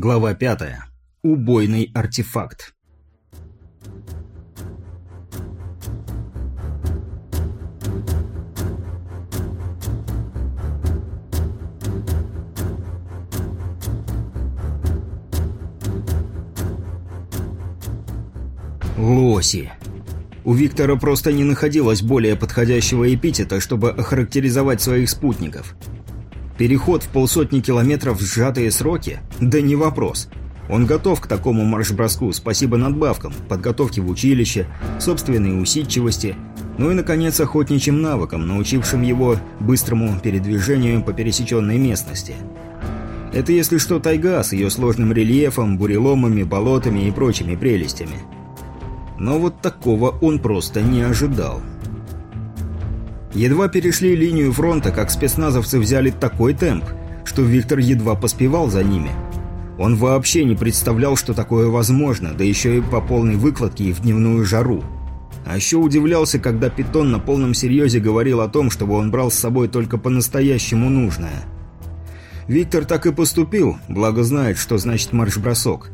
Глава 5. Убойный артефакт. Лоси. У Виктора просто не находилось более подходящего эпитета, чтобы охарактеризовать своих спутников – Переход в полсотни километров в сжатые сроки? Да не вопрос. Он готов к такому марш-броску, спасибо надбавкам, подготовке в училище, собственной усидчивости, ну и, наконец, охотничьим навыкам, научившим его быстрому передвижению по пересеченной местности. Это, если что, тайга с ее сложным рельефом, буреломами, болотами и прочими прелестями. Но вот такого он просто не ожидал. Едва перешли линию фронта, как спецназовцы взяли такой темп, что Виктор едва поспевал за ними. Он вообще не представлял, что такое возможно, да еще и по полной выкладке и в дневную жару. А еще удивлялся, когда Питон на полном серьезе говорил о том, чтобы он брал с собой только по-настоящему нужное. Виктор так и поступил, благо знает, что значит марш-бросок.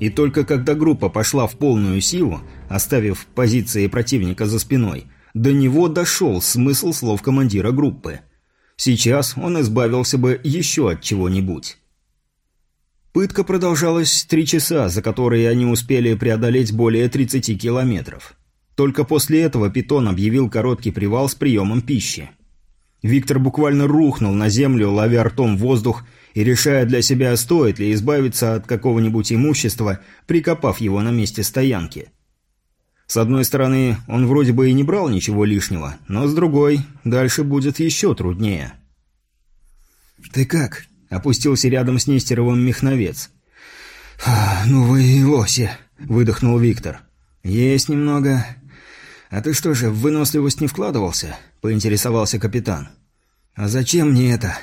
И только когда группа пошла в полную силу, оставив позиции противника за спиной – до него дошел смысл слов командира группы. Сейчас он избавился бы еще от чего-нибудь. Пытка продолжалась три часа, за которые они успели преодолеть более 30 километров. Только после этого Питон объявил короткий привал с приемом пищи. Виктор буквально рухнул на землю, ловя ртом воздух и решая для себя, стоит ли избавиться от какого-нибудь имущества, прикопав его на месте стоянки. С одной стороны, он вроде бы и не брал ничего лишнего, но с другой, дальше будет еще труднее. «Ты как?» – опустился рядом с Нестеровым мехновец. «Ну вы и лоси!» – выдохнул Виктор. «Есть немного. А ты что же, в выносливость не вкладывался?» – поинтересовался капитан. «А зачем мне это?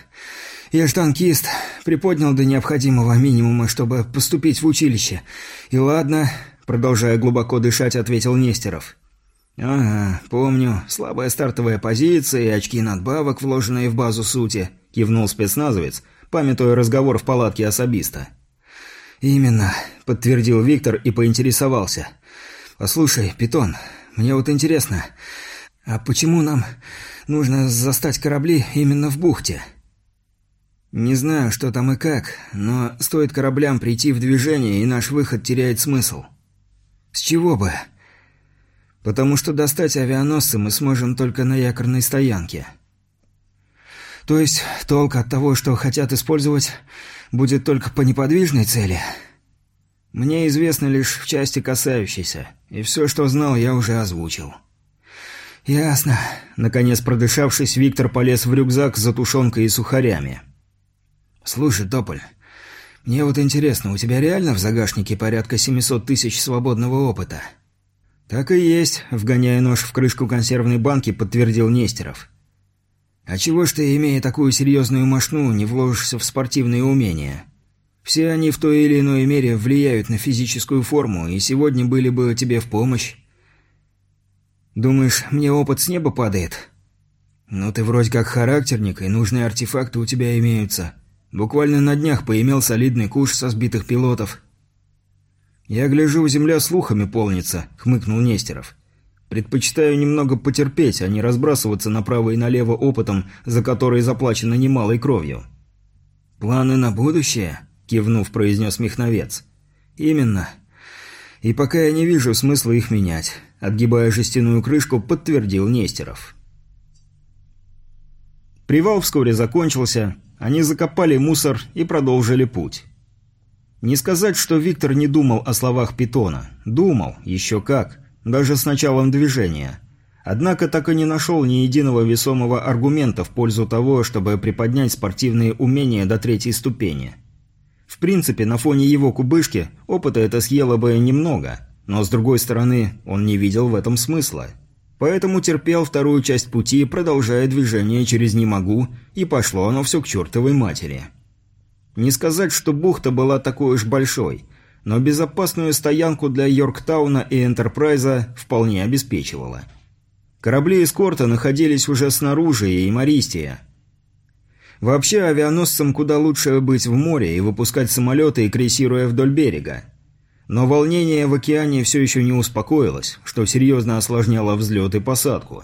Я ж танкист, приподнял до необходимого минимума, чтобы поступить в училище. И ладно, Продолжая глубоко дышать, ответил Нестеров. «Ага, помню. Слабая стартовая позиция и очки надбавок, вложенные в базу сути», – кивнул спецназовец, памятуя разговор в палатке особиста. «Именно», – подтвердил Виктор и поинтересовался. «Послушай, Питон, мне вот интересно, а почему нам нужно застать корабли именно в бухте?» «Не знаю, что там и как, но стоит кораблям прийти в движение, и наш выход теряет смысл». «С чего бы?» «Потому что достать авианосцы мы сможем только на якорной стоянке». «То есть толк от того, что хотят использовать, будет только по неподвижной цели?» «Мне известно лишь в части касающейся, и все, что знал, я уже озвучил». «Ясно». Наконец, продышавшись, Виктор полез в рюкзак с затушенкой и сухарями. «Слушай, Тополь, мне вот интересно, у тебя реально в загашнике порядка 700 тысяч свободного опыта?» «Так и есть», — вгоняя нож в крышку консервной банки, подтвердил Нестеров. «А чего ж ты, имея такую серьезную мошну, не вложишься в спортивные умения? Все они в той или иной мере влияют на физическую форму, и сегодня были бы тебе в помощь». «Думаешь, мне опыт с неба падает?» «Ну ты вроде как характерник, и нужные артефакты у тебя имеются. Буквально на днях поимел солидный куш со сбитых пилотов. «Я гляжу, земля слухами полнится», — хмыкнул Нестеров. «Предпочитаю немного потерпеть, а не разбрасываться направо и налево опытом, за который заплачено немалой кровью». «Планы на будущее?» — кивнув, произнес Михновец. «Именно. И пока я не вижу смысла их менять», — отгибая жестяную крышку, подтвердил Нестеров. Привал вскоре закончился, они закопали мусор и продолжили путь. Не сказать, что Виктор не думал о словах Питона. Думал, еще как, даже с началом движения. Однако так и не нашел ни единого весомого аргумента в пользу того, чтобы приподнять спортивные умения до третьей ступени. В принципе, на фоне его кубышки опыта это съело бы немного, но с другой стороны, он не видел в этом смысла. Поэтому терпел вторую часть пути, продолжая движение через «не могу», и пошло оно все к чертовой матери. Не сказать, что бухта была такой уж большой, но безопасную стоянку для Йорктауна и Энтерпрайза вполне обеспечивала. Корабли эскорта находились уже снаружи и Мористия. Вообще, авианосцам куда лучше быть в море и выпускать самолеты, крейсируя вдоль берега. Но волнение в океане все еще не успокоилось, что серьезно осложняло взлет и посадку.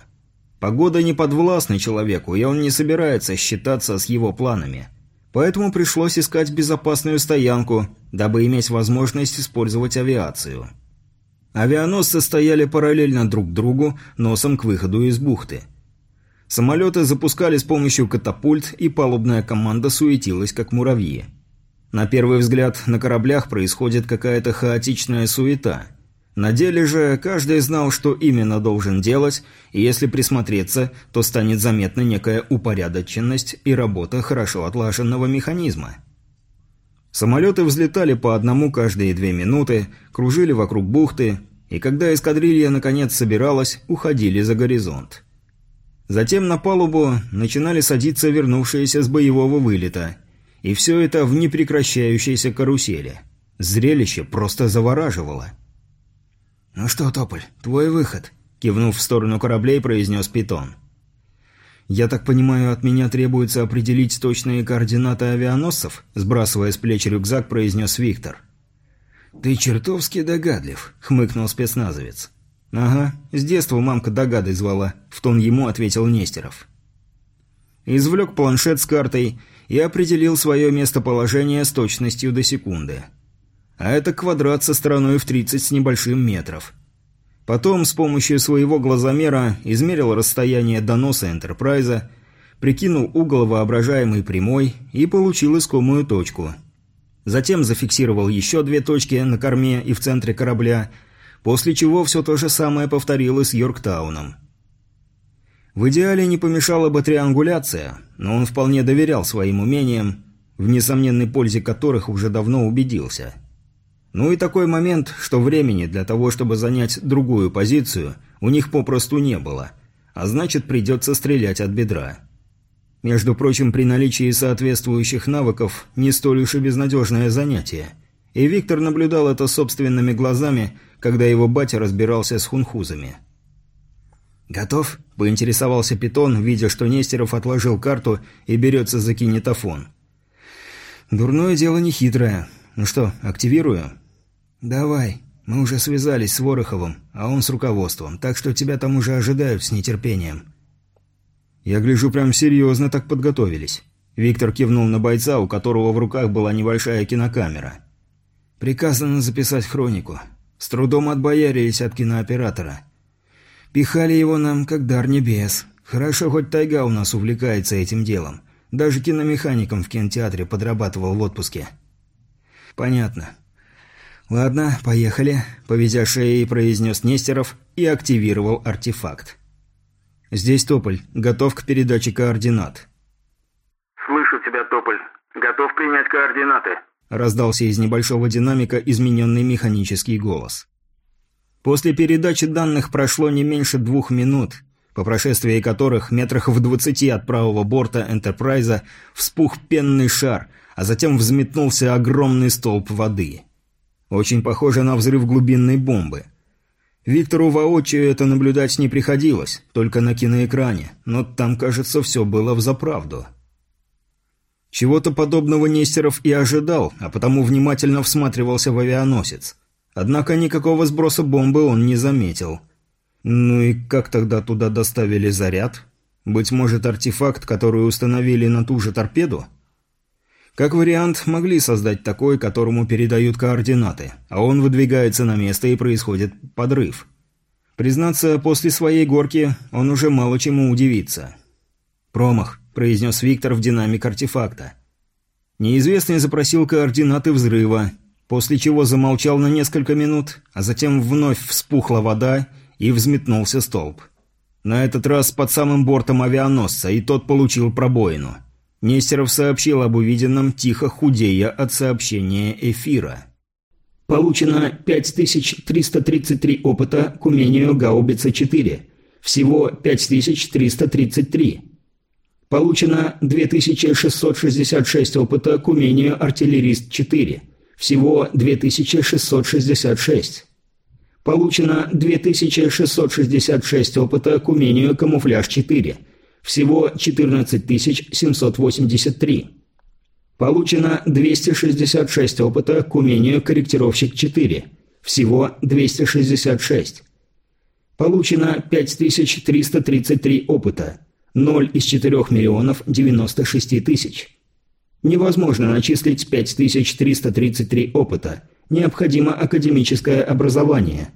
Погода не подвластна человеку, и он не собирается считаться с его планами. Поэтому пришлось искать безопасную стоянку, дабы иметь возможность использовать авиацию. Авианосцы стояли параллельно друг другу, носом к выходу из бухты – Самолеты запускали с помощью катапульт, и палубная команда суетилась, как муравьи. На первый взгляд, на кораблях происходит какая-то хаотичная суета. На деле же каждый знал, что именно должен делать, и если присмотреться, то станет заметна некая упорядоченность и работа хорошо отлаженного механизма. Самолеты взлетали по одному каждые две минуты, кружили вокруг бухты, и когда эскадрилья наконец собиралась, уходили за горизонт. Затем на палубу начинали садиться вернувшиеся с боевого вылета. И все это в непрекращающейся карусели. Зрелище просто завораживало. «Ну что, Тополь, твой выход», – кивнув в сторону кораблей, произнес Питон. «Я так понимаю, от меня требуется определить точные координаты авианосцев?» – сбрасывая с плеч рюкзак, произнес Виктор. «Ты чертовски догадлив», – хмыкнул спецназовец. «Ага, с детства мамка догадой звала», – в тон ему ответил Нестеров. Извлек планшет с картой и определил свое местоположение с точностью до секунды. А это квадрат со стороной в 30 с небольшим метров. Потом с помощью своего глазомера измерил расстояние до носа Энтерпрайза, прикинул угол воображаемой прямой и получил искомую точку. Затем зафиксировал еще две точки на корме и в центре корабля – После чего все то же самое повторилось с Йорктауном. В идеале не помешала бы триангуляция, но он вполне доверял своим умениям, в несомненной пользе которых уже давно убедился. Ну и такой момент, что времени для того, чтобы занять другую позицию, у них попросту не было, а значит придется стрелять от бедра. Между прочим, при наличии соответствующих навыков не столь уж и безнадежное занятие. И Виктор наблюдал это собственными глазами, когда его батя разбирался с хунхузами. «Готов?» – поинтересовался Питон, видя, что Нестеров отложил карту и берется за кинетофон. «Дурное дело нехитрое. Ну что, активирую?» «Давай. Мы уже связались с Вороховым, а он с руководством, так что тебя там уже ожидают с нетерпением». «Я гляжу, прям серьезно так подготовились». Виктор кивнул на бойца, у которого в руках была небольшая кинокамера. «Приказано записать хронику. С трудом отбоярились от кинооператора. Пихали его нам, как дар небес. Хорошо, хоть тайга у нас увлекается этим делом. Даже киномехаником в кинотеатре подрабатывал в отпуске. Понятно. Ладно, поехали, повезя шеей, произнес Нестеров и активировал артефакт. Здесь Тополь, готов к передаче координат. Слышу тебя, Тополь. Готов принять координаты. – раздался из небольшого динамика измененный механический голос. После передачи данных прошло не меньше двух минут, по прошествии которых метрах в двадцати от правого борта «Энтерпрайза» вспух пенный шар, а затем взметнулся огромный столб воды. Очень похоже на взрыв глубинной бомбы. Виктору воочию это наблюдать не приходилось, только на киноэкране, но там, кажется, все было взаправду. Чего-то подобного Нестеров и ожидал, а потому внимательно всматривался в авианосец. Однако никакого сброса бомбы он не заметил. Ну и как тогда туда доставили заряд? Быть может, артефакт, который установили на ту же торпеду? Как вариант, могли создать такой, которому передают координаты, а он выдвигается на место и происходит подрыв. Признаться, после своей горки он уже мало чему удивится. «Промах», произнес Виктор в динамик артефакта. Неизвестный запросил координаты взрыва, после чего замолчал на несколько минут, а затем вновь вспухла вода и взметнулся столб. На этот раз под самым бортом авианосца, и тот получил пробоину. Нестеров сообщил об увиденном, тихо худея от сообщения эфира. Получено 5333 опыта к умению гаубица-4. Всего 5333. Получено 2666 опыта к умению артиллерист-4. Всего 2666. Получено 2666 опыта к умению камуфляж-4. Всего 14 783. Получено 266 опыта к умению «Корректировщик 4». Всего 266. Получено 5333 опыта. 0 из 4 миллионов 96 тысяч. Невозможно начислить 5333 опыта. Необходимо академическое образование.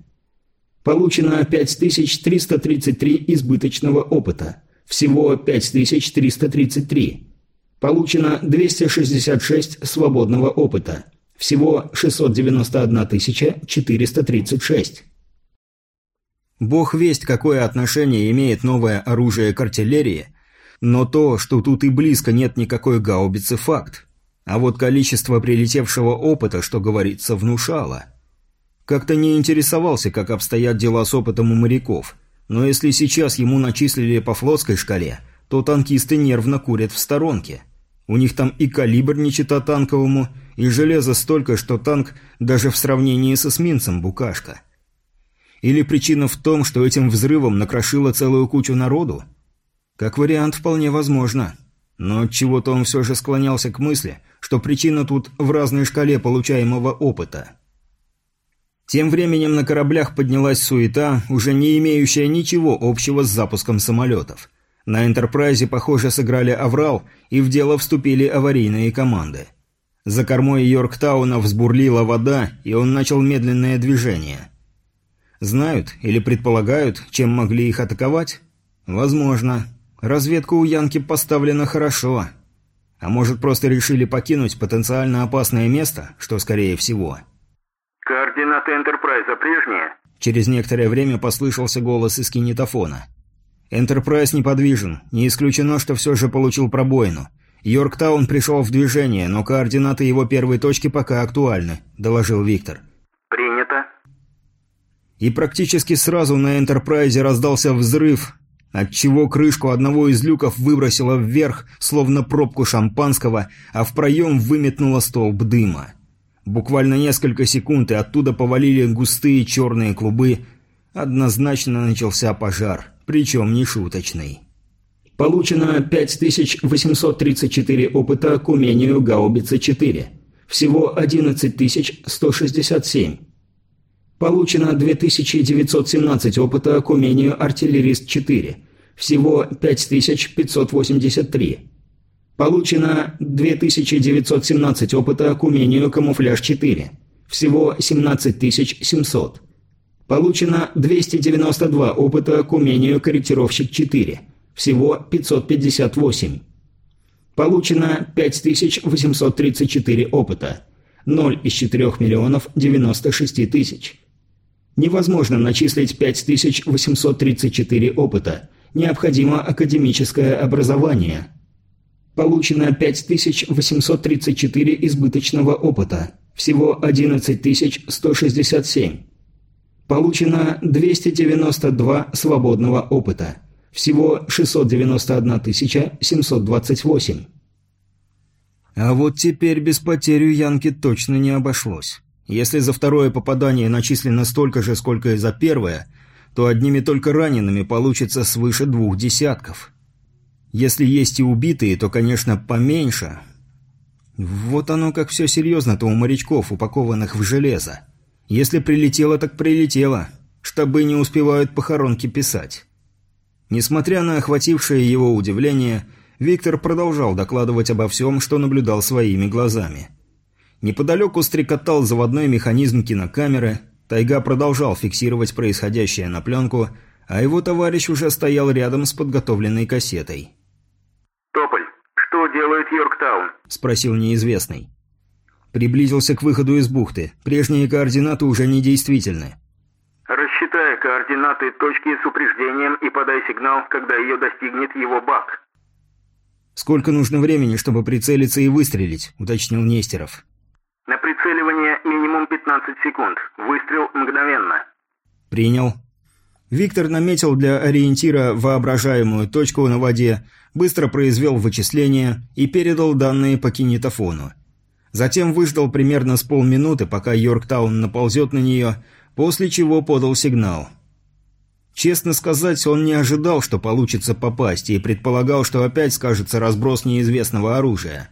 Получено 5333 избыточного опыта. Всего 5333. Получено 266 свободного опыта. Всего 691 436. Бог весть, какое отношение имеет новое оружие к артиллерии, но то, что тут и близко нет никакой гаубицы, факт. А вот количество прилетевшего опыта, что говорится, внушало. Как-то не интересовался, как обстоят дела с опытом у моряков, но если сейчас ему начислили по флотской шкале, то танкисты нервно курят в сторонке. У них там и калибр не чита танковому, и железа столько, что танк даже в сравнении с эсминцем букашка. Или причина в том, что этим взрывом накрошило целую кучу народу? Как вариант, вполне возможно. Но чего-то он все же склонялся к мысли, что причина тут в разной шкале получаемого опыта. Тем временем на кораблях поднялась суета, уже не имеющая ничего общего с запуском самолетов. На «Энтерпрайзе», похоже, сыграли аврал, и в дело вступили аварийные команды. За кормой Йорктауна взбурлила вода, и он начал медленное движение. Знают или предполагают, чем могли их атаковать? Возможно. Разведка у Янки поставлена хорошо. А может, просто решили покинуть потенциально опасное место, что скорее всего. «Координаты Энтерпрайза прежние?» Через некоторое время послышался голос из кинетофона. «Энтерпрайз неподвижен. Не исключено, что все же получил пробоину. Йорктаун пришел в движение, но координаты его первой точки пока актуальны», – доложил Виктор. «Принято». И практически сразу на «Энтерпрайзе» раздался взрыв, отчего крышку одного из люков выбросило вверх, словно пробку шампанского, а в проем выметнуло столб дыма. Буквально несколько секунд, и оттуда повалили густые черные клубы. Однозначно начался пожар, причем не шуточный. Получено 5834 опыта к умению гаубицы-4. Всего 11167. Получено 2917 опыта к умению артиллерист-4. Всего 5583. Получено 2917 опыта к умению камуфляж-4. Всего 17700. Получено 292 опыта к умению корректировщик-4. Всего 558. Получено 5834 опыта. 0 из 4 миллионов 96 тысяч. Невозможно начислить 5834 опыта. Необходимо академическое образование. Получено 5834 избыточного опыта. Всего 11167. Получено 292 свободного опыта. Всего 691 728. А вот теперь без потери у Янки точно не обошлось. Если за второе попадание начислено столько же, сколько и за первое, то одними только ранеными получится свыше двух десятков. Если есть и убитые, то, конечно, поменьше. Вот оно как все серьезно-то у морячков, упакованных в железо. Если прилетело, так прилетело. Штабы не успевают похоронки писать. Несмотря на охватившее его удивление, Виктор продолжал докладывать обо всем, что наблюдал своими глазами. Неподалеку стрекотал заводной механизм кинокамеры, Тайга продолжал фиксировать происходящее на пленку, а его товарищ уже стоял рядом с подготовленной кассетой. «Тополь, что делает Йорктаун?» – спросил неизвестный. Приблизился к выходу из бухты. Прежние координаты уже недействительны. «Рассчитай координаты точки с упреждением и подай сигнал, когда ее достигнет его бак». «Сколько нужно времени, чтобы прицелиться и выстрелить?» – уточнил Нестеров. Минимум 15 секунд. Выстрел мгновенно. Принял. Виктор наметил для ориентира воображаемую точку на воде, быстро произвел вычисления и передал данные по кинетофону. Затем выждал примерно с полминуты, пока Йорктаун наползет на нее, после чего подал сигнал. Честно сказать, он не ожидал, что получится попасть, и предполагал, что опять скажется разброс неизвестного оружия.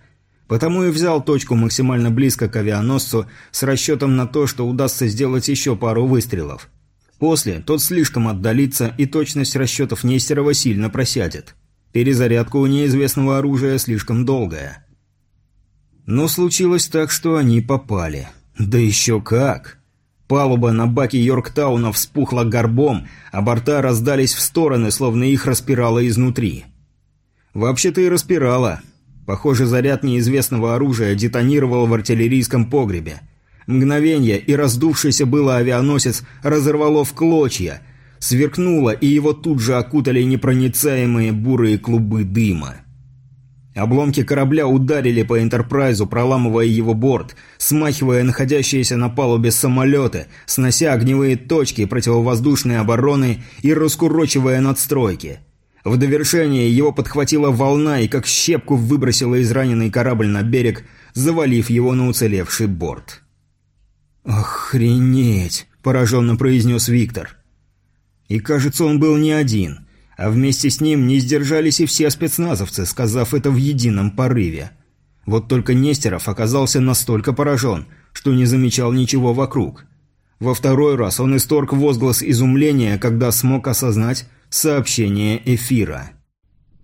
Потому и взял точку максимально близко к авианосцу с расчетом на то, что удастся сделать еще пару выстрелов. После тот слишком отдалится, и точность расчетов Нестерова сильно просядет. Перезарядка у неизвестного оружия слишком долгая. Но случилось так, что они попали. Да еще как! Палуба на баке Йорктауна вспухла горбом, а борта раздались в стороны, словно их распирало изнутри. Вообще-то и распирало. Похоже, заряд неизвестного оружия детонировал в артиллерийском погребе. Мгновение, и раздувшийся было авианосец разорвало в клочья, сверкнуло, и его тут же окутали непроницаемые бурые клубы дыма. Обломки корабля ударили по «Энтерпрайзу», проламывая его борт, смахивая находящиеся на палубе самолеты, снося огневые точки противовоздушной обороны и раскурочивая надстройки. В довершение его подхватила волна и как щепку выбросила израненный корабль на берег, завалив его на уцелевший борт. «Охренеть!» – пораженно произнес Виктор. И кажется, он был не один – а вместе с ним не сдержались и все спецназовцы, сказав это в едином порыве. Вот только Нестеров оказался настолько поражен, что не замечал ничего вокруг. Во второй раз он исторг возглас изумления, когда смог осознать сообщение эфира.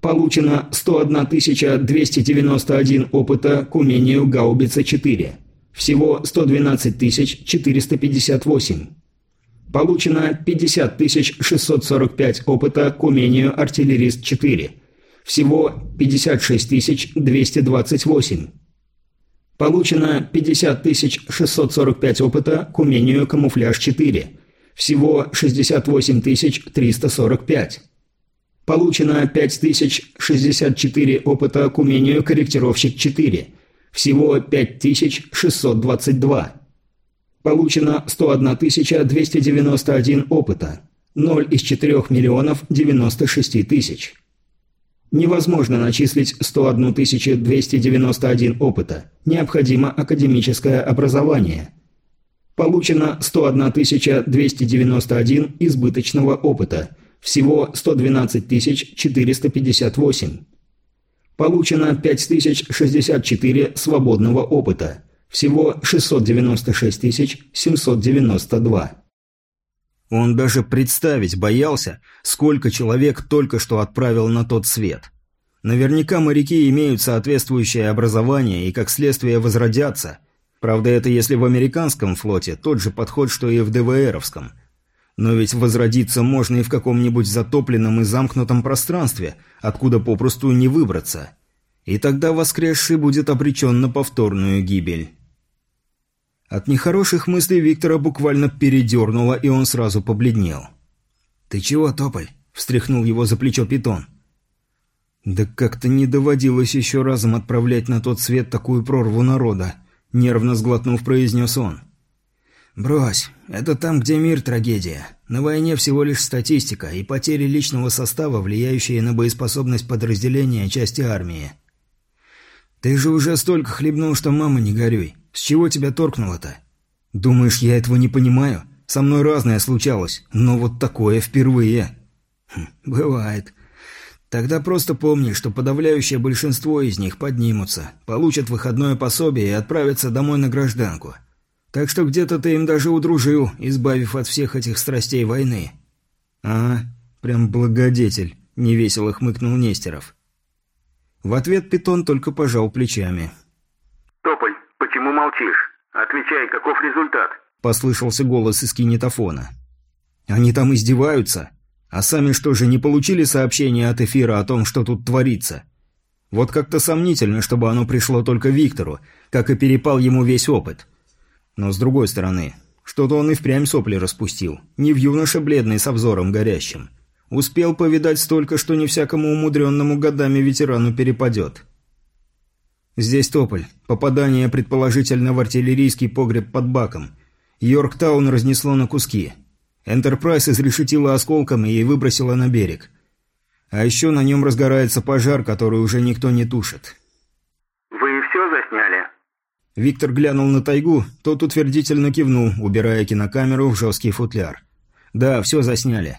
Получено 101 291 опыта к умению Гаубица-4. Всего 112 458. Получено 50 645 опыта к умению «Артиллерист-4». Всего 56 228. Получено 50 645 опыта к умению «Камуфляж-4». Всего 68 345. Получено 5064 опыта к умению «Корректировщик-4». Всего 5622. Получено 101 291 опыта. 0 из 4 миллионов 96 тысяч. Невозможно начислить 101 291 опыта. Необходимо академическое образование. Получено 101 291 избыточного опыта. Всего 112 458. Получено 5064 свободного опыта. Всего 696 792. Он даже представить боялся, сколько человек только что отправил на тот свет. Наверняка моряки имеют соответствующее образование и как следствие возродятся. Правда, это если в американском флоте тот же подход, что и в ДВРовском. Но ведь возродиться можно и в каком-нибудь затопленном и замкнутом пространстве, откуда попросту не выбраться. И тогда воскресший будет обречен на повторную гибель. От нехороших мыслей Виктора буквально передернуло, и он сразу побледнел. «Ты чего, Тополь?» – встряхнул его за плечо питон. «Да как-то не доводилось еще разом отправлять на тот свет такую прорву народа», – нервно сглотнув, произнес он. «Брось, это там, где мир трагедия. На войне всего лишь статистика и потери личного состава, влияющие на боеспособность подразделения части армии. Ты же уже столько хлебнул, что мама не горюй. С чего тебя торкнуло-то? Думаешь, я этого не понимаю? Со мной разное случалось, но вот такое впервые. Хм, бывает. Тогда просто помни, что подавляющее большинство из них поднимутся, получат выходное пособие и отправятся домой на гражданку. Так что где-то ты им даже удружил, избавив от всех этих страстей войны. А, прям благодетель, невесело хмыкнул Нестеров. В ответ Питон только пожал плечами. «Тополь, Почему молчишь? Отвечай, каков результат?» Послышался голос из кинетофона. «Они там издеваются? А сами что же, не получили сообщение от эфира о том, что тут творится? Вот как-то сомнительно, чтобы оно пришло только Виктору, как и перепал ему весь опыт. Но с другой стороны, что-то он и впрямь сопли распустил, не в юноше бледный с обзором горящим. Успел повидать столько, что не всякому умудренному годами ветерану перепадет». Здесь Тополь. Попадание, предположительно, в артиллерийский погреб под баком. Йорктаун разнесло на куски. Энтерпрайз изрешетила осколком и выбросила на берег. А еще на нем разгорается пожар, который уже никто не тушит. «Вы все засняли?» Виктор глянул на тайгу, тот утвердительно кивнул, убирая кинокамеру в жесткий футляр. «Да, все засняли».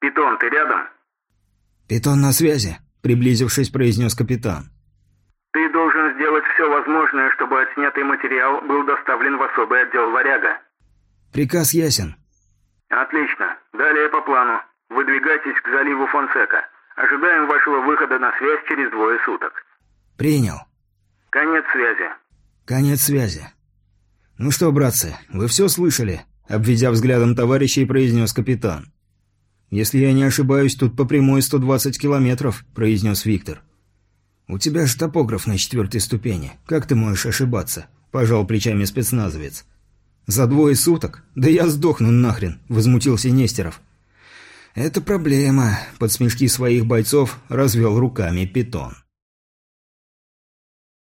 Питон, ты рядом?» «Питон на связи», — приблизившись, произнес капитан. «Ты должен сделать все возможное, чтобы отснятый материал был доставлен в особый отдел «Варяга». «Приказ ясен». «Отлично. Далее по плану. Выдвигайтесь к заливу Фонсека. Ожидаем вашего выхода на связь через двое суток». «Принял». «Конец связи». «Конец связи». «Ну что, братцы, вы все слышали?» Обведя взглядом товарищей, произнес капитан. «Если я не ошибаюсь, тут по прямой 120 километров», – произнес Виктор. «У тебя же топограф на четвертой ступени. Как ты можешь ошибаться?» – пожал плечами спецназовец. «За двое суток? Да я сдохну нахрен!» – возмутился Нестеров. «Это проблема», – под смешки своих бойцов развел руками питон.